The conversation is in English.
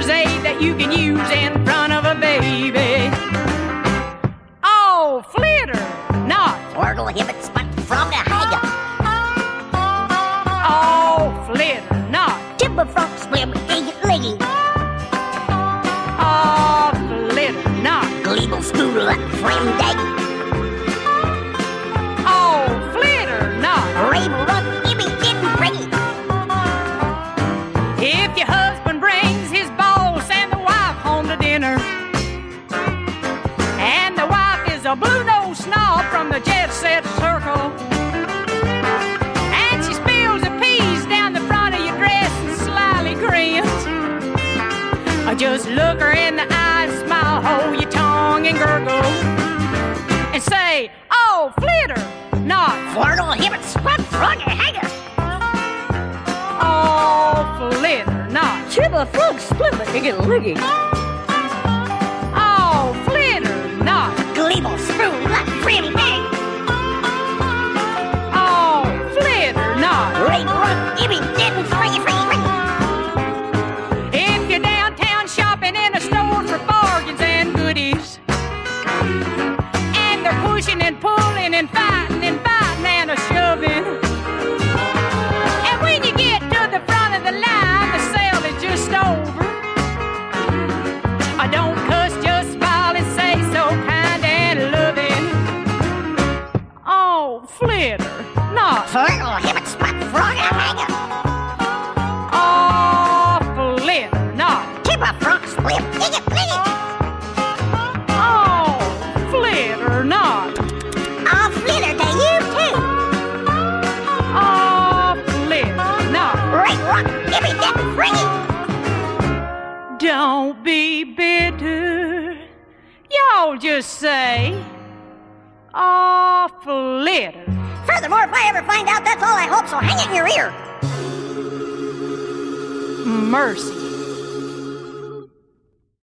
first aid that you can use in front of a baby. Oh, flitter, not. Orgle, hibbit, spot, from the hagger. Oh, flitter, not. Timber, frog, swim, egg, leggy. Oh, flitter, not. Gleeble, spoodle, up, frim. Nose snob from the jet set circle, and she spills the peas down the front of your dress and slyly grins, I just look her in the eye, smile, hold your tongue and gurgle, and say, "Oh, flitter, not Flirtle, hibbit, spot, frog, a hager. oh, flitter, not." Tibber, frog, splib, iggy, liggy. Gleeble, spoodle, up, frim, dag. Oh, flitter, not. Rabel, run, ibby, didn't free, free, free. If you're downtown shopping in a store for bargains and goodies, and they're pushing and pulling and fighting flitter, not. Flirtle, hibbit, spot, frog, a hager. Oh, flitter, not. Tibber, frog, splib, iggy, liggy. Oh, flitter, not. I'll flitter to you too. Oh, flitter, not. Right rock, ibby, didn't free. Don't be bitter. Y'all just say, oh, flitter. Furthermore, if I ever find out that's all I hope, so hang it in your ear. Mercy